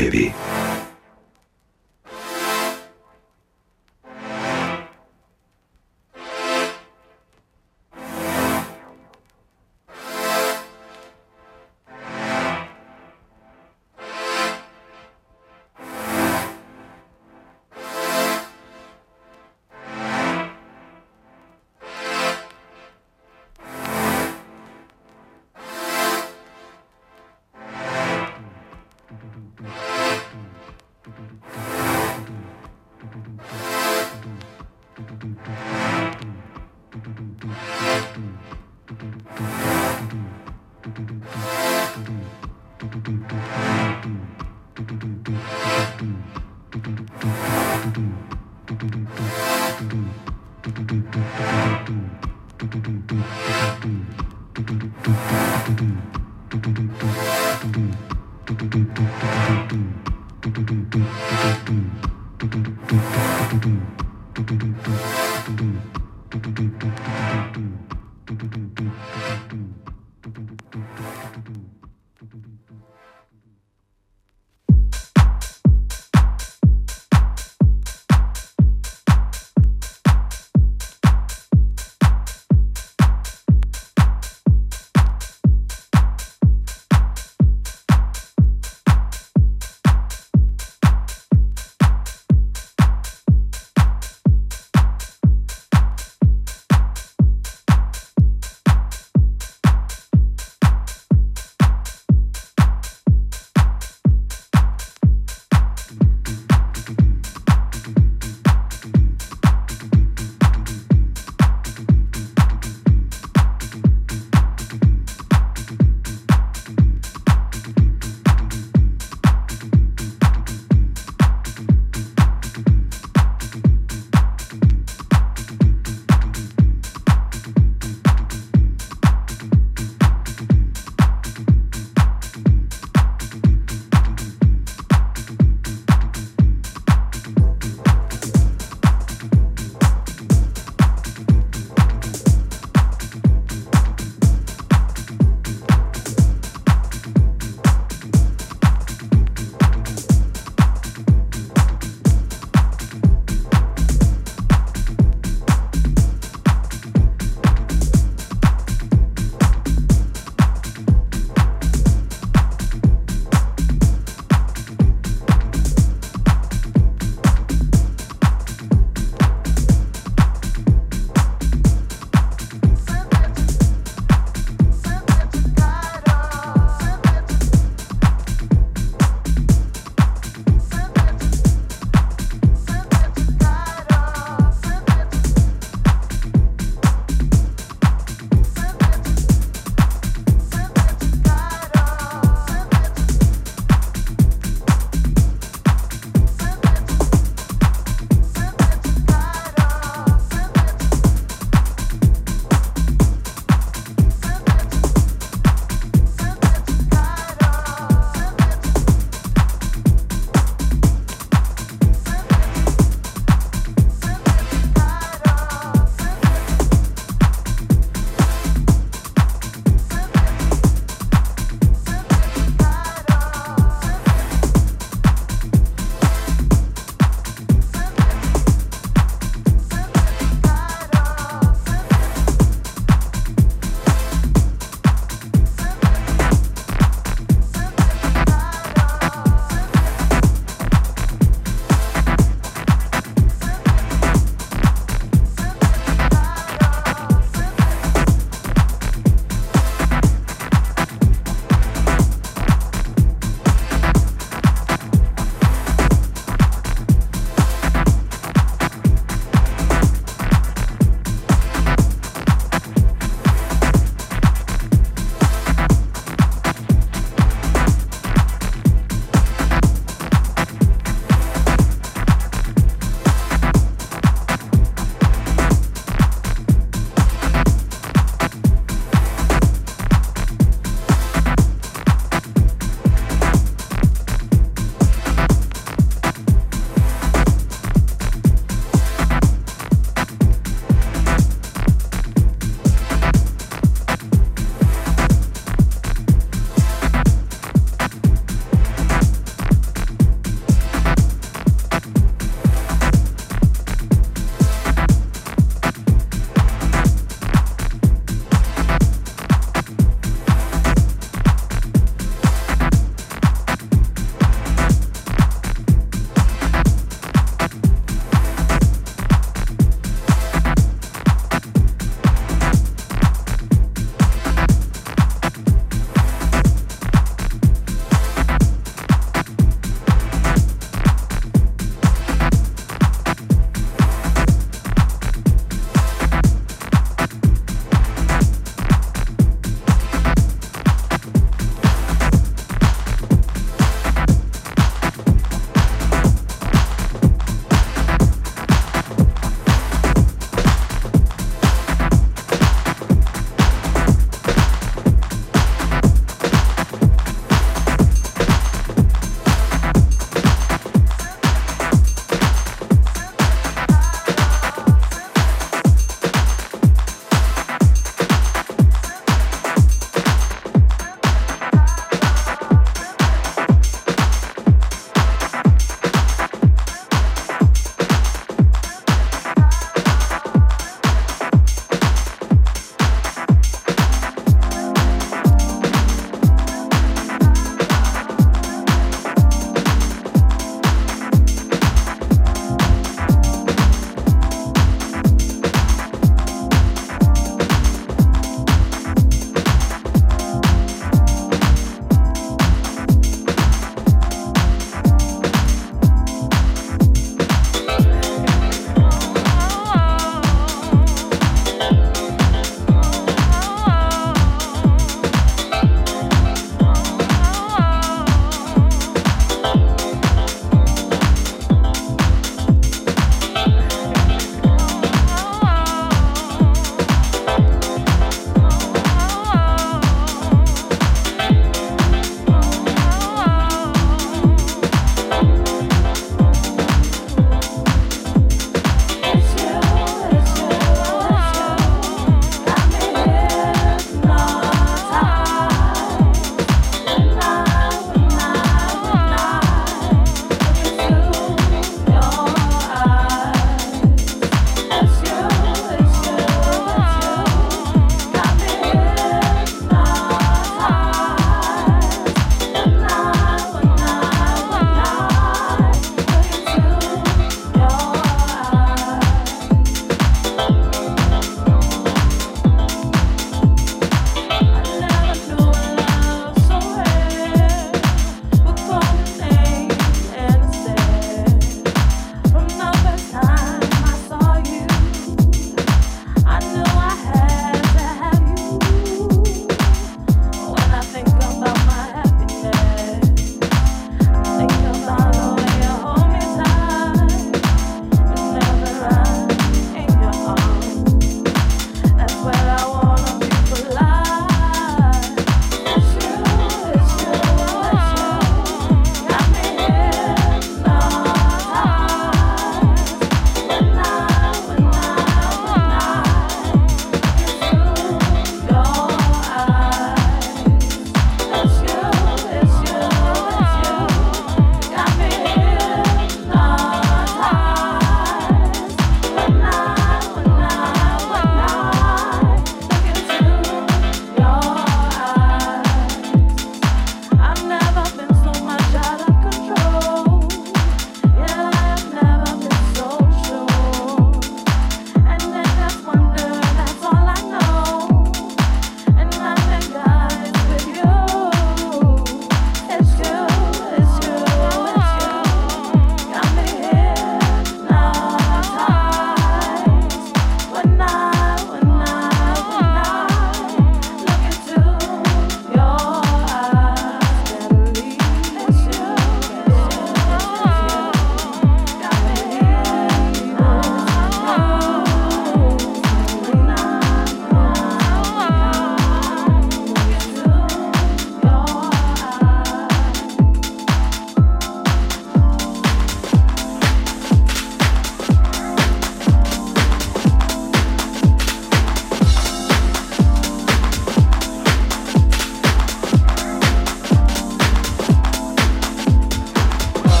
heavy.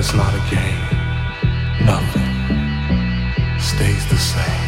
It's not a game. Nothing stays the same.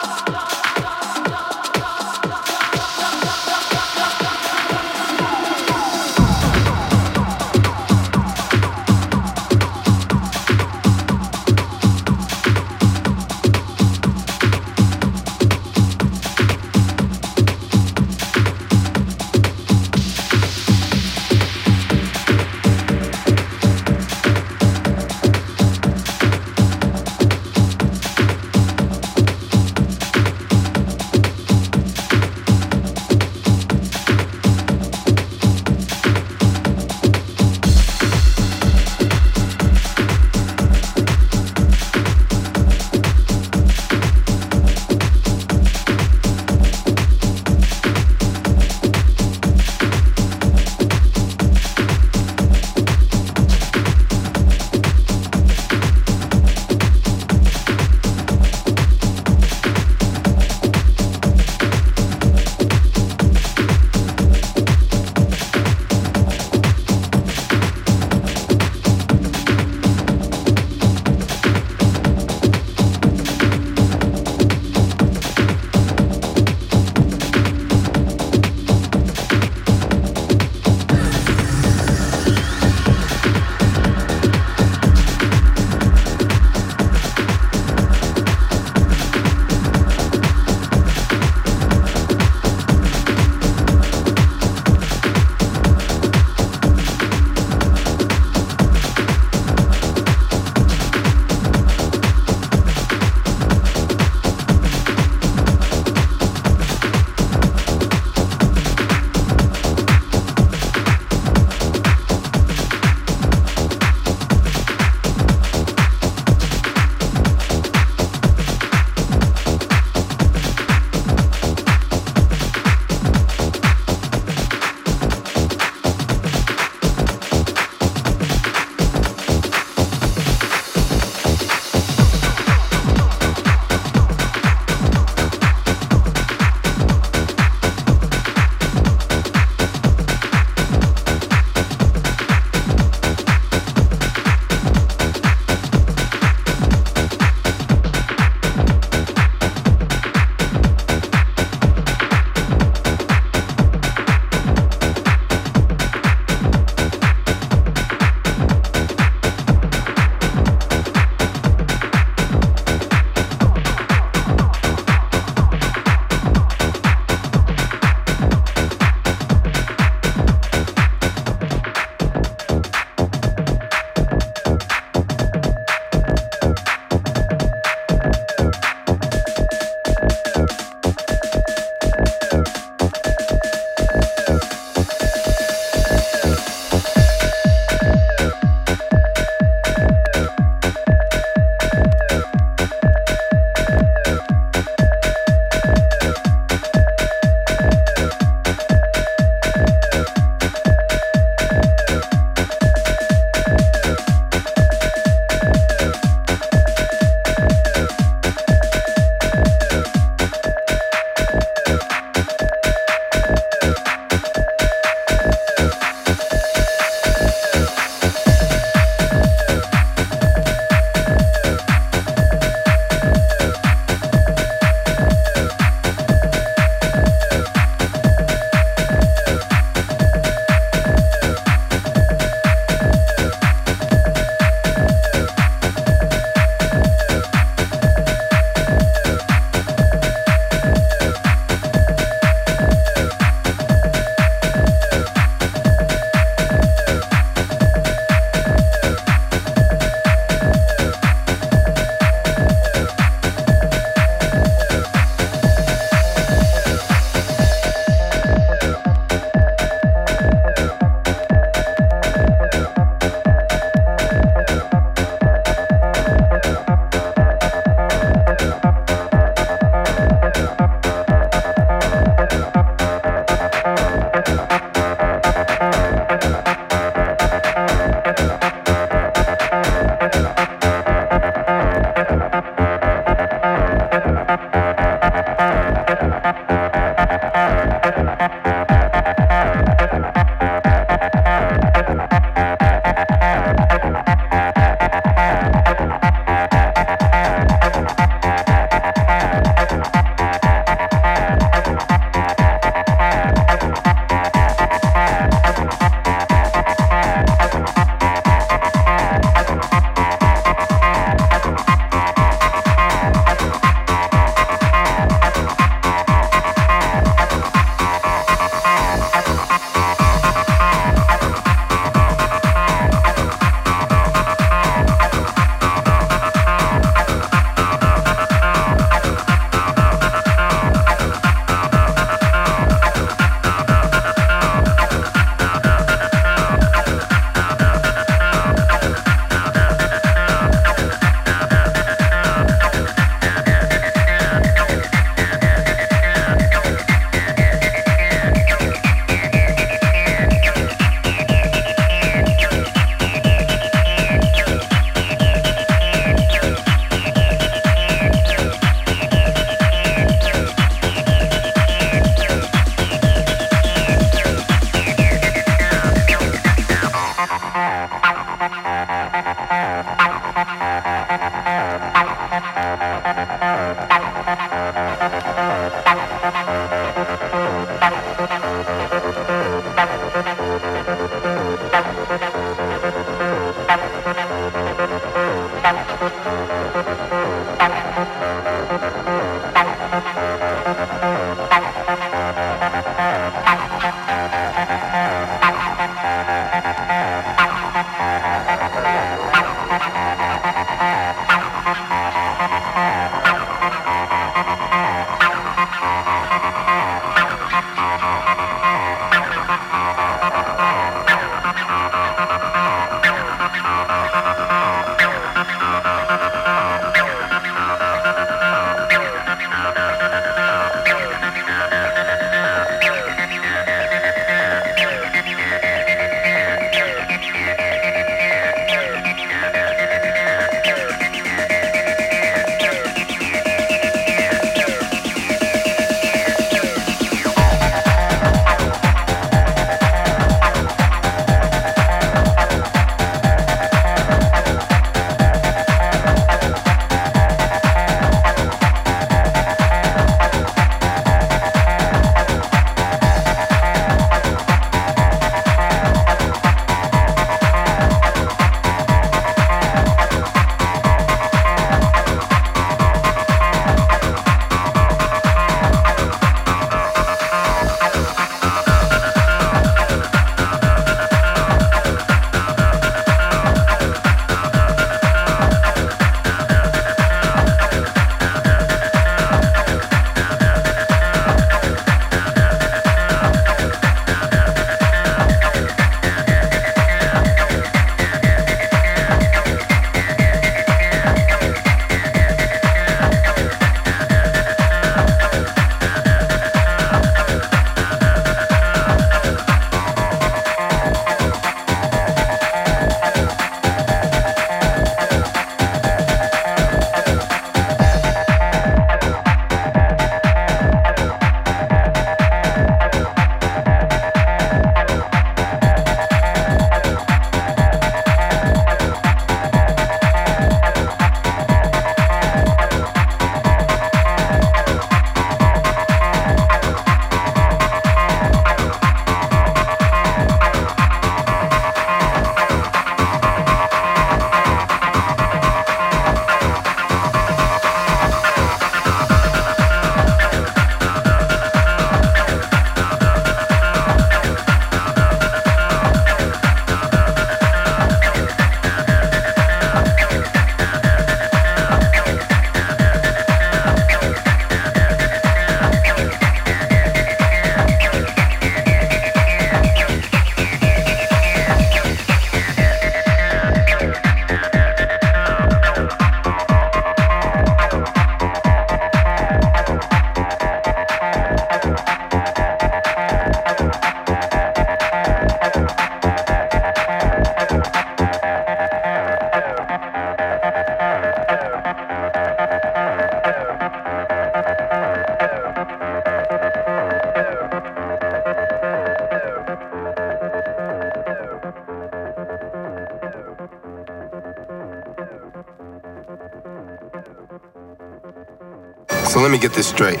Let me get this straight.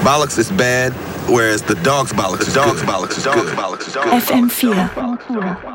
Bollocks is bad, whereas the dog's bollocks the dog's bollocks is good. FM4.